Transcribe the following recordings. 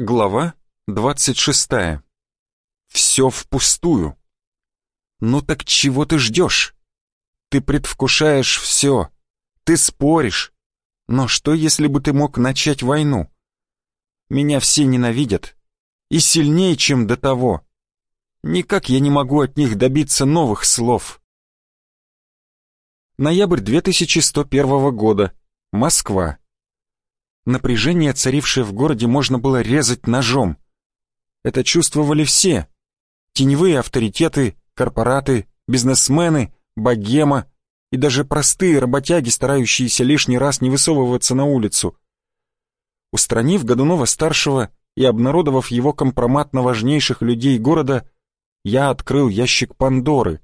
Глава 26. Все впустую. Ну так чего ты ждешь? Ты предвкушаешь все. Ты споришь. Но что, если бы ты мог начать войну? Меня все ненавидят. И сильнее, чем до того. Никак я не могу от них добиться новых слов. Ноябрь 2101 года. Москва. Напряжение, царившее в городе, можно было резать ножом. Это чувствовали все. Теневые авторитеты, корпораты, бизнесмены, богема и даже простые работяги, старающиеся лишний раз не высовываться на улицу. Устранив Годунова-старшего и обнародовав его компромат на важнейших людей города, я открыл ящик Пандоры,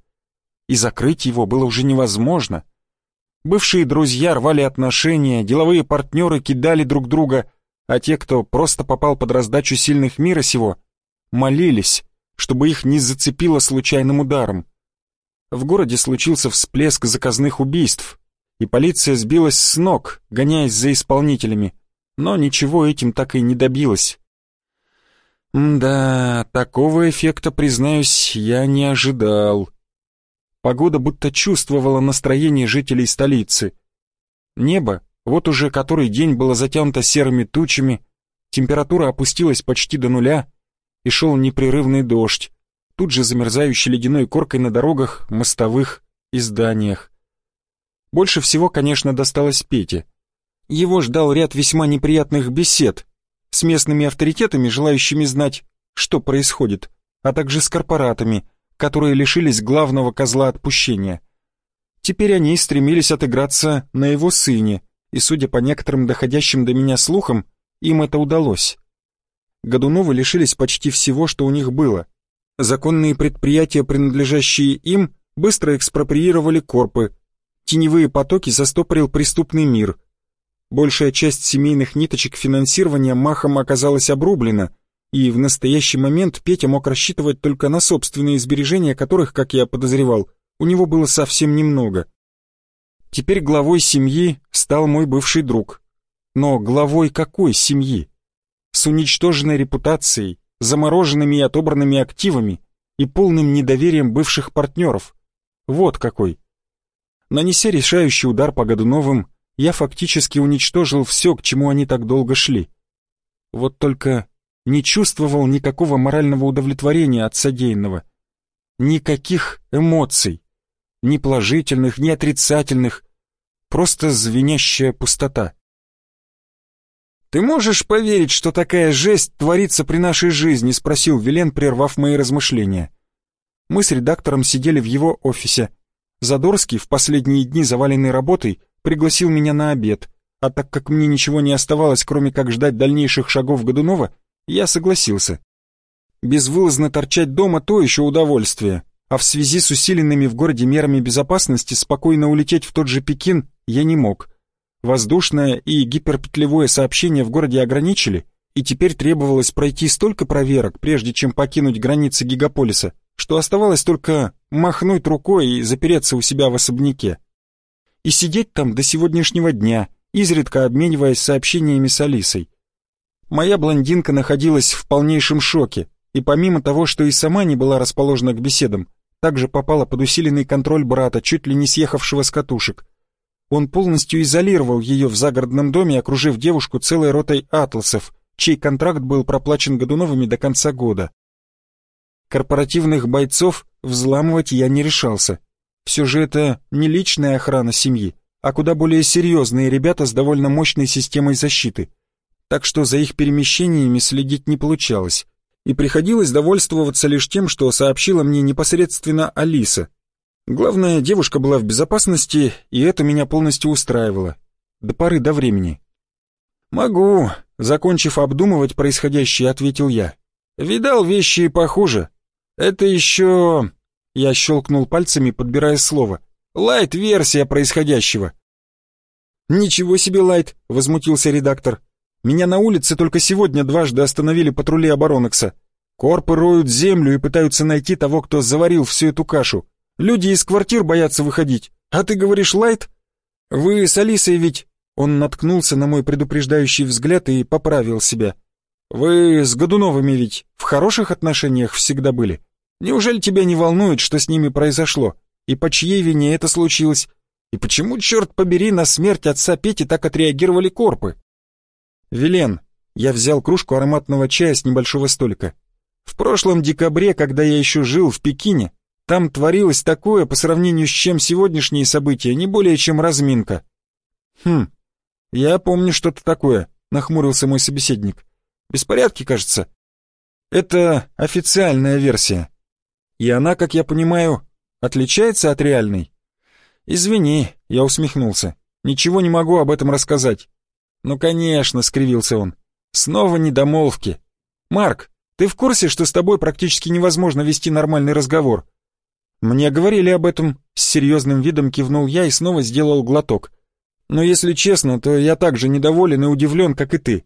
и закрыть его было уже невозможно — Бывшие друзья рвали отношения, деловые партнеры кидали друг друга, а те, кто просто попал под раздачу сильных мира сего, молились, чтобы их не зацепило случайным ударом. В городе случился всплеск заказных убийств, и полиция сбилась с ног, гоняясь за исполнителями, но ничего этим так и не добилась. да, такого эффекта, признаюсь, я не ожидал. Погода будто чувствовала настроение жителей столицы. Небо вот уже который день было затянуто серыми тучами, температура опустилась почти до нуля, и шел непрерывный дождь, тут же замерзающий ледяной коркой на дорогах, мостовых и зданиях. Больше всего, конечно, досталось Пете. Его ждал ряд весьма неприятных бесед с местными авторитетами, желающими знать, что происходит, а также с корпоратами, которые лишились главного козла отпущения. Теперь они стремились отыграться на его сыне, и, судя по некоторым доходящим до меня слухам, им это удалось. Годуновы лишились почти всего, что у них было. Законные предприятия, принадлежащие им, быстро экспроприировали корпы. Теневые потоки застопорил преступный мир. Большая часть семейных ниточек финансирования махом оказалась обрублена — и в настоящий момент Петя мог рассчитывать только на собственные сбережения, которых, как я подозревал, у него было совсем немного. Теперь главой семьи стал мой бывший друг. Но главой какой семьи? С уничтоженной репутацией, замороженными и отобранными активами и полным недоверием бывших партнеров. Вот какой. Нанеся решающий удар по Годуновым, я фактически уничтожил все, к чему они так долго шли. Вот только не чувствовал никакого морального удовлетворения от содеянного. Никаких эмоций. Ни положительных, ни отрицательных. Просто звенящая пустота. «Ты можешь поверить, что такая жесть творится при нашей жизни?» — спросил Вилен, прервав мои размышления. Мы с редактором сидели в его офисе. Задорский, в последние дни заваленный работой, пригласил меня на обед, а так как мне ничего не оставалось, кроме как ждать дальнейших шагов Годунова, я согласился. Безвылазно торчать дома — то еще удовольствие, а в связи с усиленными в городе мерами безопасности спокойно улететь в тот же Пекин я не мог. Воздушное и гиперпетлевое сообщение в городе ограничили, и теперь требовалось пройти столько проверок, прежде чем покинуть границы гигаполиса, что оставалось только махнуть рукой и запереться у себя в особняке. И сидеть там до сегодняшнего дня, изредка обмениваясь сообщениями с Алисой. Моя блондинка находилась в полнейшем шоке, и помимо того, что и сама не была расположена к беседам, также попала под усиленный контроль брата, чуть ли не съехавшего с катушек. Он полностью изолировал ее в загородном доме, окружив девушку целой ротой атласов, чей контракт был проплачен Годуновыми до конца года. Корпоративных бойцов взламывать я не решался. Все же это не личная охрана семьи, а куда более серьезные ребята с довольно мощной системой защиты — так что за их перемещениями следить не получалось, и приходилось довольствоваться лишь тем, что сообщила мне непосредственно Алиса. Главное, девушка была в безопасности, и это меня полностью устраивало. До поры до времени. «Могу», — закончив обдумывать происходящее, ответил я. «Видал вещи похуже. Это еще...» Я щелкнул пальцами, подбирая слово. «Лайт-версия происходящего». «Ничего себе, Лайт!» — возмутился редактор. Меня на улице только сегодня дважды остановили патрули оборонокса. Корпы роют землю и пытаются найти того, кто заварил всю эту кашу. Люди из квартир боятся выходить. А ты говоришь, Лайт? Вы с Алисой ведь...» Он наткнулся на мой предупреждающий взгляд и поправил себя. Вы с Годуновыми ведь в хороших отношениях всегда были? Неужели тебя не волнует, что с ними произошло? И по чьей вине это случилось? И почему, черт побери, на смерть отца Пети так отреагировали корпы? Вилен, я взял кружку ароматного чая с небольшого столика. В прошлом декабре, когда я еще жил в Пекине, там творилось такое, по сравнению с чем сегодняшние события, не более чем разминка. Хм, я помню что-то такое, нахмурился мой собеседник. Беспорядки, кажется. Это официальная версия. И она, как я понимаю, отличается от реальной. Извини, я усмехнулся. Ничего не могу об этом рассказать. Ну, конечно, скривился он. Снова недомолвки. Марк, ты в курсе, что с тобой практически невозможно вести нормальный разговор? Мне говорили об этом, с серьезным видом кивнул я и снова сделал глоток. Но если честно, то я так же недоволен и удивлен, как и ты.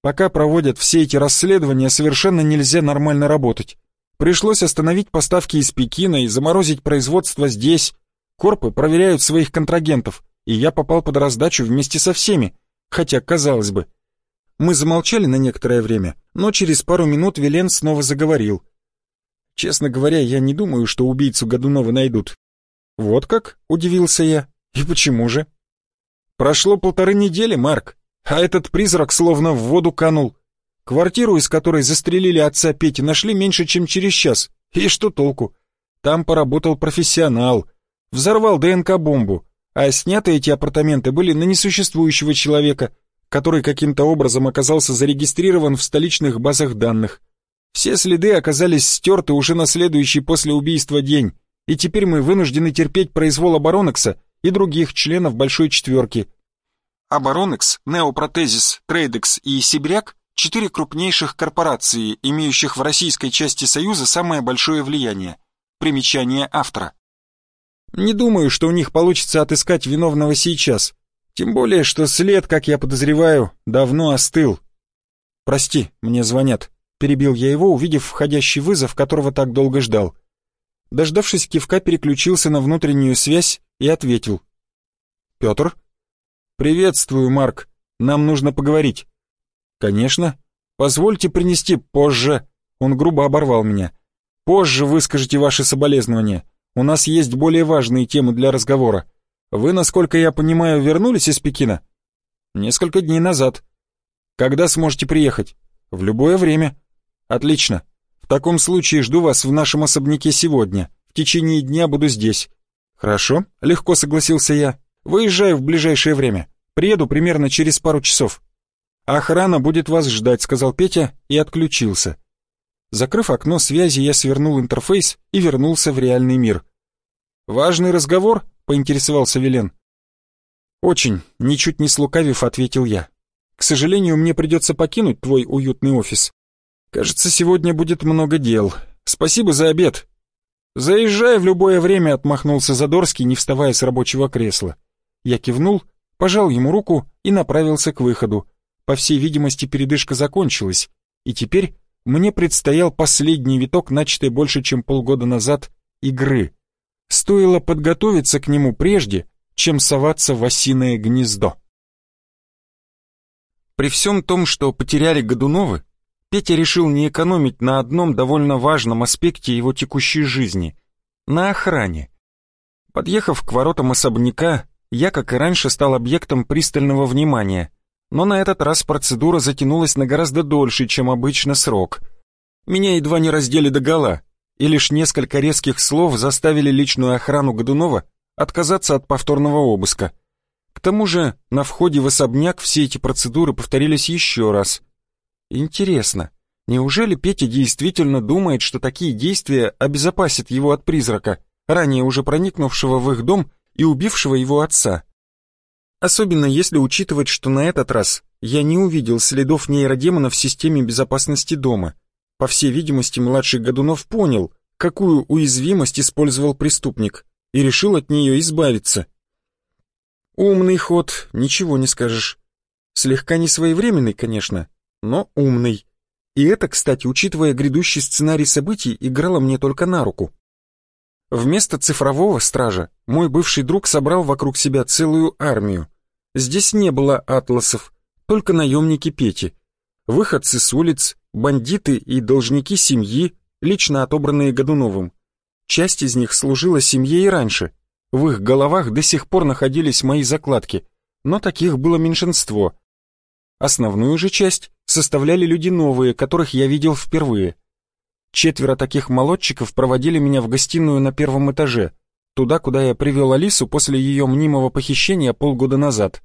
Пока проводят все эти расследования, совершенно нельзя нормально работать. Пришлось остановить поставки из Пекина и заморозить производство здесь. Корпы проверяют своих контрагентов, и я попал под раздачу вместе со всеми, хотя, казалось бы, мы замолчали на некоторое время, но через пару минут Вилен снова заговорил. Честно говоря, я не думаю, что убийцу Годунова найдут. Вот как? Удивился я. И почему же? Прошло полторы недели, Марк, а этот призрак словно в воду канул. Квартиру, из которой застрелили отца Пети, нашли меньше, чем через час. И что толку? Там поработал профессионал. Взорвал ДНК-бомбу. А сняты эти апартаменты были на несуществующего человека, который каким-то образом оказался зарегистрирован в столичных базах данных. Все следы оказались стерты уже на следующий после убийства день, и теперь мы вынуждены терпеть произвол Оборонекса и других членов Большой Четверки. Оборонекс, Неопротезис, Трейдекс и Сибиряк – четыре крупнейших корпорации, имеющих в российской части Союза самое большое влияние. Примечание автора. Не думаю, что у них получится отыскать виновного сейчас, тем более, что след, как я подозреваю, давно остыл. «Прости, мне звонят», — перебил я его, увидев входящий вызов, которого так долго ждал. Дождавшись кивка, переключился на внутреннюю связь и ответил. «Петр?» «Приветствую, Марк. Нам нужно поговорить». «Конечно. Позвольте принести позже». Он грубо оборвал меня. «Позже выскажите ваши соболезнования. У нас есть более важные темы для разговора. Вы, насколько я понимаю, вернулись из Пекина? Несколько дней назад. Когда сможете приехать? В любое время. Отлично. В таком случае жду вас в нашем особняке сегодня. В течение дня буду здесь. Хорошо, легко согласился я. Выезжаю в ближайшее время. Приеду примерно через пару часов. Охрана будет вас ждать, сказал Петя и отключился. Закрыв окно связи, я свернул интерфейс и вернулся в реальный мир. Важный разговор, поинтересовался Вилен. «Очень», — ничуть не слукавив, ответил я. «К сожалению, мне придется покинуть твой уютный офис. Кажется, сегодня будет много дел. Спасибо за обед». «Заезжай в любое время», — отмахнулся Задорский, не вставая с рабочего кресла. Я кивнул, пожал ему руку и направился к выходу. По всей видимости, передышка закончилась, и теперь мне предстоял последний виток, начатый больше, чем полгода назад, игры. Стоило подготовиться к нему прежде, чем соваться в осиное гнездо. При всем том, что потеряли Годуновы, Петя решил не экономить на одном довольно важном аспекте его текущей жизни — на охране. Подъехав к воротам особняка, я, как и раньше, стал объектом пристального внимания, но на этот раз процедура затянулась на гораздо дольше, чем обычно срок. Меня едва не раздели догола, и лишь несколько резких слов заставили личную охрану Годунова отказаться от повторного обыска. К тому же на входе в особняк все эти процедуры повторились еще раз. Интересно, неужели Петя действительно думает, что такие действия обезопасят его от призрака, ранее уже проникнувшего в их дом и убившего его отца? Особенно если учитывать, что на этот раз я не увидел следов нейродемона в системе безопасности дома — по всей видимости, младший Годунов понял, какую уязвимость использовал преступник, и решил от нее избавиться. Умный ход, ничего не скажешь. Слегка несвоевременный, конечно, но умный. И это, кстати, учитывая грядущий сценарий событий, играло мне только на руку. Вместо цифрового стража мой бывший друг собрал вокруг себя целую армию. Здесь не было атласов, только наемники Пети. выходцы с улиц, бандиты и должники семьи, лично отобранные Годуновым. Часть из них служила семье и раньше. В их головах до сих пор находились мои закладки, но таких было меньшинство. Основную же часть составляли люди новые, которых я видел впервые. Четверо таких молодчиков проводили меня в гостиную на первом этаже, туда, куда я привел Алису после ее мнимого похищения полгода назад.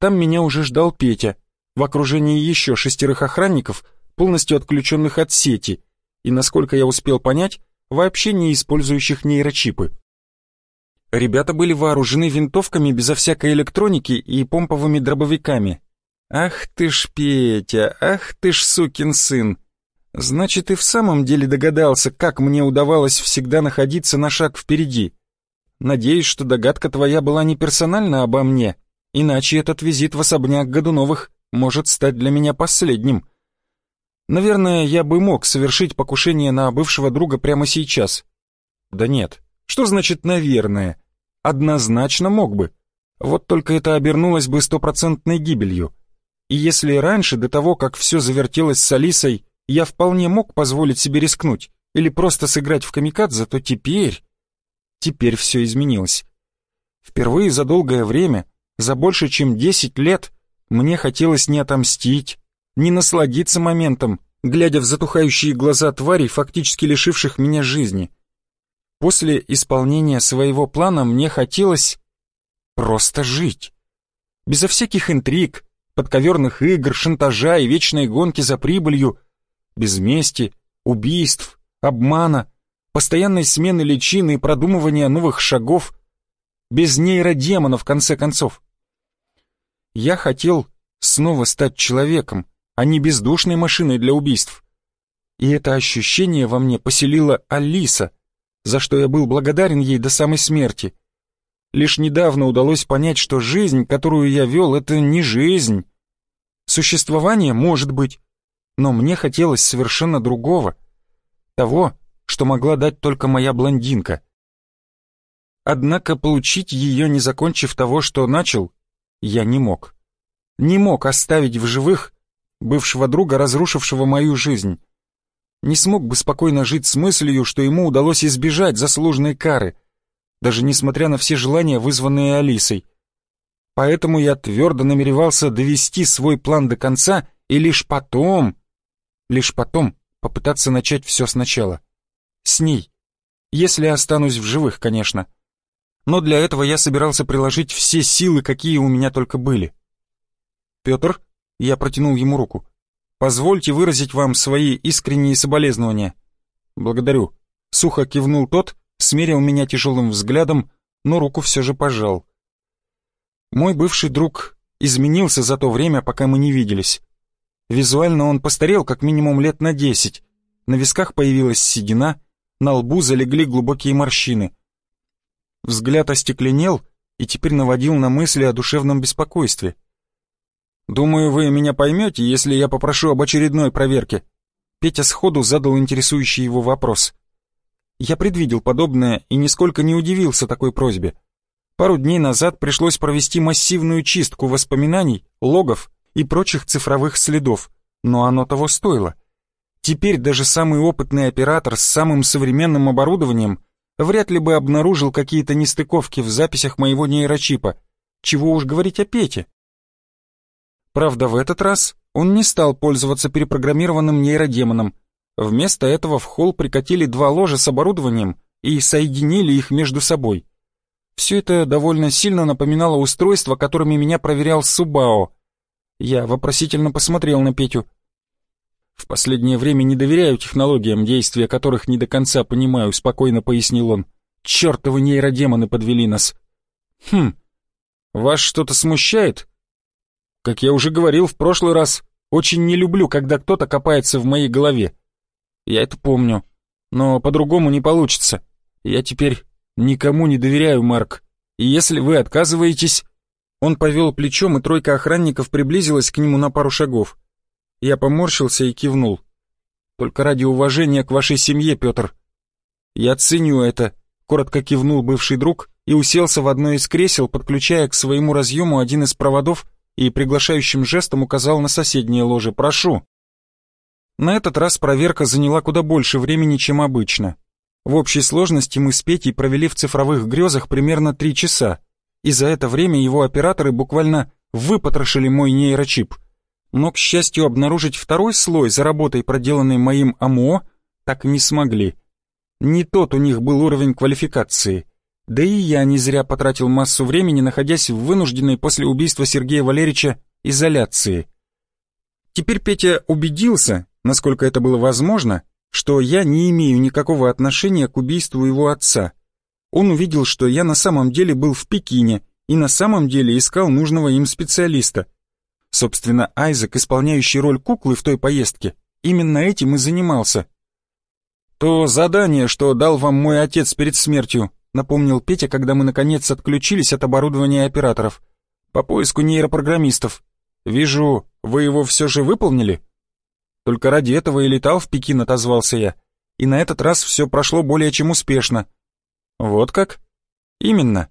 Там меня уже ждал Петя, в окружении еще шестерых охранников, полностью отключенных от сети, и, насколько я успел понять, вообще не использующих нейрочипы. Ребята были вооружены винтовками безо всякой электроники и помповыми дробовиками. «Ах ты ж, Петя, ах ты ж, сукин сын! Значит, и в самом деле догадался, как мне удавалось всегда находиться на шаг впереди. Надеюсь, что догадка твоя была не персонально обо мне, иначе этот визит в особняк Годуновых может стать для меня последним. Наверное, я бы мог совершить покушение на бывшего друга прямо сейчас. Да нет, что значит «наверное»? Однозначно мог бы. Вот только это обернулось бы стопроцентной гибелью. И если раньше, до того, как все завертелось с Алисой, я вполне мог позволить себе рискнуть или просто сыграть в камикадзе, то теперь... Теперь все изменилось. Впервые за долгое время, за больше чем 10 лет, мне хотелось не отомстить, не насладиться моментом, глядя в затухающие глаза тварей, фактически лишивших меня жизни. После исполнения своего плана мне хотелось просто жить. Безо всяких интриг, подковерных игр, шантажа и вечной гонки за прибылью, без мести, убийств, обмана, постоянной смены личины и продумывания новых шагов, без нейродемона в конце концов. Я хотел снова стать человеком, а не бездушной машиной для убийств. И это ощущение во мне поселила Алиса, за что я был благодарен ей до самой смерти. Лишь недавно удалось понять, что жизнь, которую я вел, это не жизнь. Существование может быть, но мне хотелось совершенно другого. Того, что могла дать только моя блондинка. Однако получить ее, не закончив того, что начал, я не мог. Не мог оставить в живых бывшего друга, разрушившего мою жизнь. Не смог бы спокойно жить с мыслью, что ему удалось избежать заслуженной кары, даже несмотря на все желания, вызванные Алисой. Поэтому я твердо намеревался довести свой план до конца и лишь потом, лишь потом попытаться начать все сначала. С ней. Если останусь в живых, конечно. Но для этого я собирался приложить все силы, какие у меня только были. Петр, я протянул ему руку. Позвольте выразить вам свои искренние соболезнования. Благодарю. Сухо кивнул тот, смерил меня тяжелым взглядом, но руку все же пожал. Мой бывший друг изменился за то время, пока мы не виделись. Визуально он постарел как минимум лет на десять. На висках появилась седина, на лбу залегли глубокие морщины. Взгляд остекленел и теперь наводил на мысли о душевном беспокойстве. «Думаю, вы меня поймете, если я попрошу об очередной проверке». Петя сходу задал интересующий его вопрос. Я предвидел подобное и нисколько не удивился такой просьбе. Пару дней назад пришлось провести массивную чистку воспоминаний, логов и прочих цифровых следов, но оно того стоило. Теперь даже самый опытный оператор с самым современным оборудованием вряд ли бы обнаружил какие-то нестыковки в записях моего нейрочипа. Чего уж говорить о Пете. Правда, в этот раз он не стал пользоваться перепрограммированным нейродемоном. Вместо этого в холл прикатили два ложа с оборудованием и соединили их между собой. Все это довольно сильно напоминало устройство, которыми меня проверял Субао. Я вопросительно посмотрел на Петю. «В последнее время не доверяю технологиям, действия которых не до конца понимаю», — спокойно пояснил он. «Чертовы нейродемоны подвели нас». «Хм, вас что-то смущает?» «Как я уже говорил в прошлый раз, очень не люблю, когда кто-то копается в моей голове. Я это помню, но по-другому не получится. Я теперь никому не доверяю, Марк, и если вы отказываетесь...» Он повел плечом, и тройка охранников приблизилась к нему на пару шагов. Я поморщился и кивнул. «Только ради уважения к вашей семье, Петр». «Я ценю это», — коротко кивнул бывший друг и уселся в одно из кресел, подключая к своему разъему один из проводов, и приглашающим жестом указал на соседнее ложе «Прошу». На этот раз проверка заняла куда больше времени, чем обычно. В общей сложности мы с Петей провели в цифровых грезах примерно три часа, и за это время его операторы буквально выпотрошили мой нейрочип. Но, к счастью, обнаружить второй слой за работой, проделанной моим АМО, так и не смогли. Не тот у них был уровень квалификации. Да и я не зря потратил массу времени, находясь в вынужденной после убийства Сергея Валерьевича изоляции. Теперь Петя убедился, насколько это было возможно, что я не имею никакого отношения к убийству его отца. Он увидел, что я на самом деле был в Пекине и на самом деле искал нужного им специалиста. Собственно, Айзек, исполняющий роль куклы в той поездке, именно этим и занимался. «То задание, что дал вам мой отец перед смертью», напомнил Петя, когда мы наконец отключились от оборудования операторов. «По поиску нейропрограммистов. Вижу, вы его все же выполнили?» Только ради этого и летал в Пекин, отозвался я. И на этот раз все прошло более чем успешно. Вот как? Именно.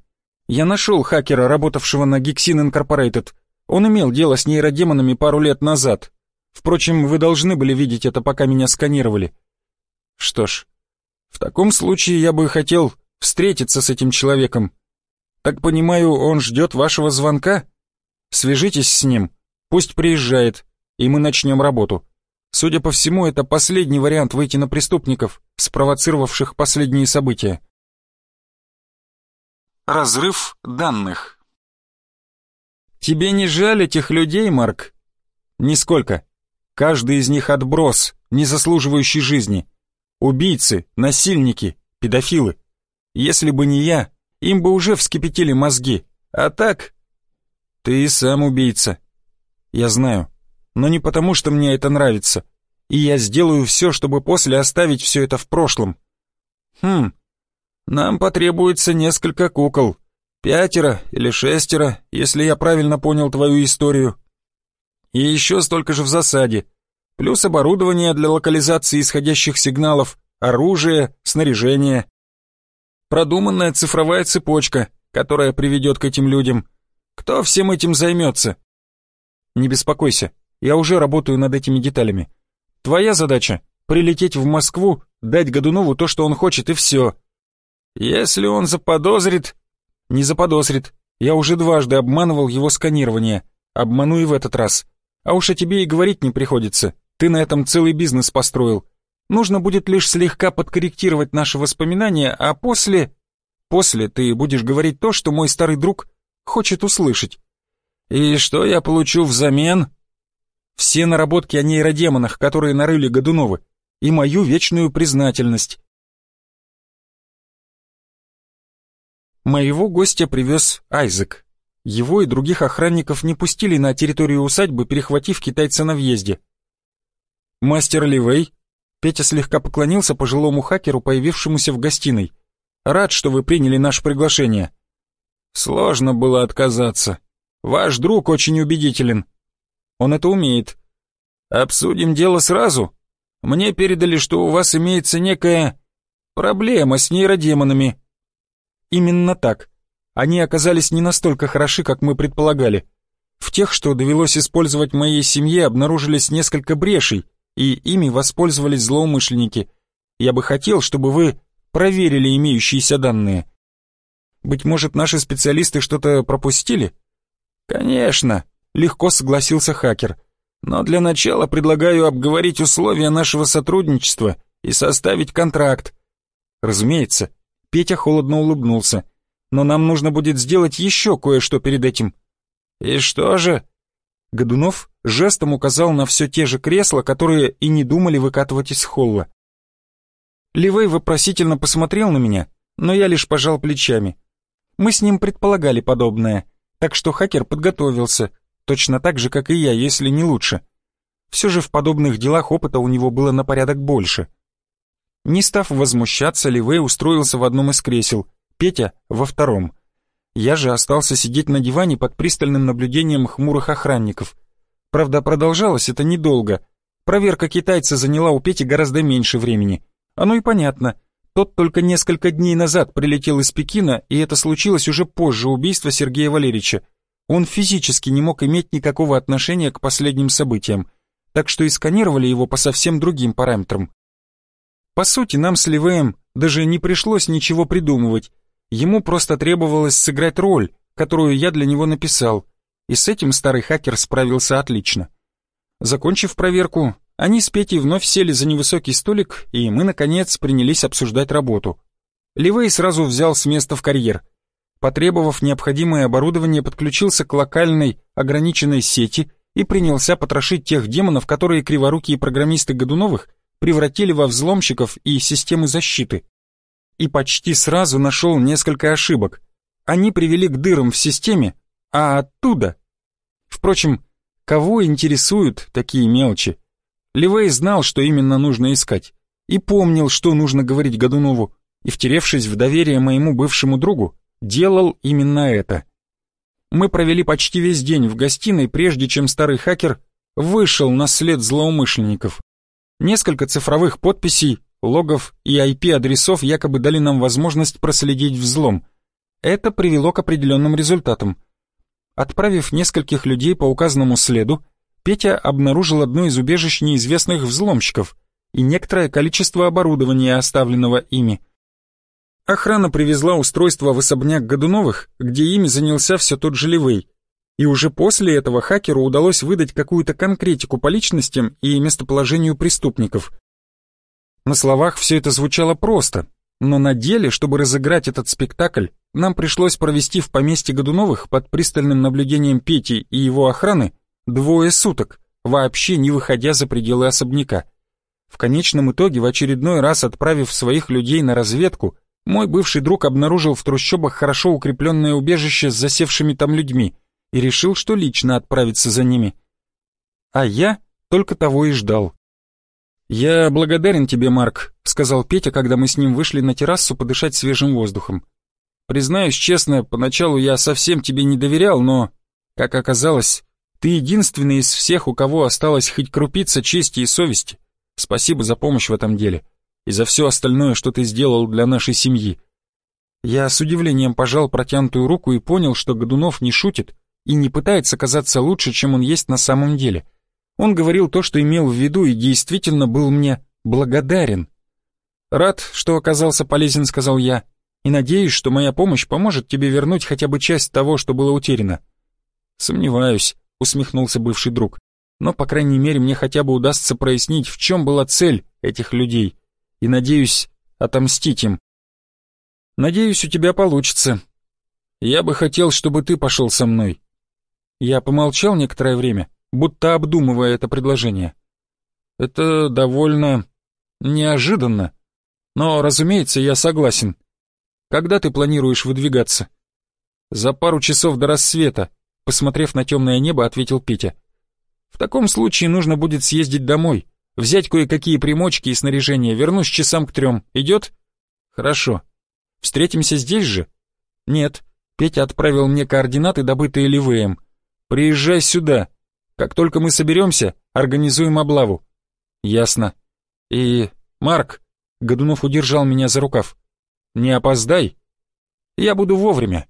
Я нашел хакера, работавшего на Gixin Incorporated. Он имел дело с нейродемонами пару лет назад. Впрочем, вы должны были видеть это, пока меня сканировали. Что ж, в таком случае я бы хотел встретиться с этим человеком. Так понимаю, он ждет вашего звонка? Свяжитесь с ним, пусть приезжает, и мы начнем работу. Судя по всему, это последний вариант выйти на преступников, спровоцировавших последние события. Разрыв данных. Тебе не жаль этих людей, Марк? Нисколько. Каждый из них отброс, не заслуживающий жизни. Убийцы, насильники, педофилы. Если бы не я, им бы уже вскипятили мозги. А так... Ты сам убийца. Я знаю но не потому, что мне это нравится. И я сделаю все, чтобы после оставить все это в прошлом. Хм, нам потребуется несколько кукол. Пятеро или шестеро, если я правильно понял твою историю. И еще столько же в засаде. Плюс оборудование для локализации исходящих сигналов, оружие, снаряжение. Продуманная цифровая цепочка, которая приведет к этим людям. Кто всем этим займется? Не беспокойся, я уже работаю над этими деталями. Твоя задача — прилететь в Москву, дать Годунову то, что он хочет, и все. Если он заподозрит... Не заподозрит. Я уже дважды обманывал его сканирование. Обману и в этот раз. А уж о тебе и говорить не приходится. Ты на этом целый бизнес построил. Нужно будет лишь слегка подкорректировать наши воспоминания, а после... После ты будешь говорить то, что мой старый друг хочет услышать. И что я получу взамен? все наработки о нейродемонах, которые нарыли Годуновы, и мою вечную признательность. Моего гостя привез Айзек. Его и других охранников не пустили на территорию усадьбы, перехватив китайца на въезде. «Мастер Ливей», Петя слегка поклонился пожилому хакеру, появившемуся в гостиной. «Рад, что вы приняли наше приглашение». «Сложно было отказаться. Ваш друг очень убедителен. Он это умеет. Обсудим дело сразу. Мне передали, что у вас имеется некая проблема с нейродемонами. Именно так. Они оказались не настолько хороши, как мы предполагали. В тех, что довелось использовать моей семье, обнаружились несколько брешей, и ими воспользовались злоумышленники. Я бы хотел, чтобы вы проверили имеющиеся данные. Быть может, наши специалисты что-то пропустили? Конечно, легко согласился хакер. Но для начала предлагаю обговорить условия нашего сотрудничества и составить контракт. Разумеется, Петя холодно улыбнулся. Но нам нужно будет сделать еще кое-что перед этим. И что же? Годунов жестом указал на все те же кресла, которые и не думали выкатывать из холла. Ливей вопросительно посмотрел на меня, но я лишь пожал плечами. Мы с ним предполагали подобное, так что хакер подготовился, точно так же, как и я, если не лучше. Все же в подобных делах опыта у него было на порядок больше. Не став возмущаться, Ливей устроился в одном из кресел, Петя — во втором. Я же остался сидеть на диване под пристальным наблюдением хмурых охранников. Правда, продолжалось это недолго. Проверка китайца заняла у Пети гораздо меньше времени. Оно и понятно. Тот только несколько дней назад прилетел из Пекина, и это случилось уже позже убийства Сергея Валерьевича. Он физически не мог иметь никакого отношения к последним событиям, так что и сканировали его по совсем другим параметрам. По сути, нам с Ливеем даже не пришлось ничего придумывать. Ему просто требовалось сыграть роль, которую я для него написал, и с этим старый хакер справился отлично. Закончив проверку, они с Петей вновь сели за невысокий столик, и мы, наконец, принялись обсуждать работу. Ливей сразу взял с места в карьер. Потребовав необходимое оборудование, подключился к локальной ограниченной сети и принялся потрошить тех демонов, которые криворукие программисты Годуновых превратили во взломщиков и системы защиты. И почти сразу нашел несколько ошибок. Они привели к дырам в системе, а оттуда... Впрочем, кого интересуют такие мелочи? Ливей знал, что именно нужно искать, и помнил, что нужно говорить Годунову, и, втеревшись в доверие моему бывшему другу, делал именно это. Мы провели почти весь день в гостиной, прежде чем старый хакер вышел на след злоумышленников. Несколько цифровых подписей, логов и IP-адресов якобы дали нам возможность проследить взлом. Это привело к определенным результатам. Отправив нескольких людей по указанному следу, Петя обнаружил одно из убежищ неизвестных взломщиков и некоторое количество оборудования, оставленного ими. Охрана привезла устройство в особняк Годуновых, где ими занялся все тот же Ливей, и уже после этого хакеру удалось выдать какую-то конкретику по личностям и местоположению преступников. На словах все это звучало просто, но на деле, чтобы разыграть этот спектакль, нам пришлось провести в поместье Годуновых под пристальным наблюдением Пети и его охраны двое суток, вообще не выходя за пределы особняка. В конечном итоге, в очередной раз отправив своих людей на разведку, мой бывший друг обнаружил в трущобах хорошо укрепленное убежище с засевшими там людьми — и решил, что лично отправится за ними. А я только того и ждал. «Я благодарен тебе, Марк», — сказал Петя, когда мы с ним вышли на террасу подышать свежим воздухом. «Признаюсь честно, поначалу я совсем тебе не доверял, но, как оказалось, ты единственный из всех, у кого осталось хоть крупица чести и совести. Спасибо за помощь в этом деле и за все остальное, что ты сделал для нашей семьи». Я с удивлением пожал протянутую руку и понял, что Годунов не шутит и не пытается казаться лучше, чем он есть на самом деле. Он говорил то, что имел в виду, и действительно был мне благодарен. «Рад, что оказался полезен», — сказал я, «и надеюсь, что моя помощь поможет тебе вернуть хотя бы часть того, что было утеряно». «Сомневаюсь», — усмехнулся бывший друг, «но, по крайней мере, мне хотя бы удастся прояснить, в чем была цель этих людей, и, надеюсь, отомстить им». «Надеюсь, у тебя получится. Я бы хотел, чтобы ты пошел со мной», я помолчал некоторое время, будто обдумывая это предложение. Это довольно неожиданно, но, разумеется, я согласен. Когда ты планируешь выдвигаться? За пару часов до рассвета, посмотрев на темное небо, ответил Петя. В таком случае нужно будет съездить домой, взять кое-какие примочки и снаряжение, вернусь часам к трем. Идет? Хорошо. Встретимся здесь же? Нет. Петя отправил мне координаты, добытые Ливеем. Приезжай сюда. Как только мы соберемся, организуем облаву. Ясно. И, Марк, Годунов удержал меня за рукав. Не опоздай. Я буду вовремя.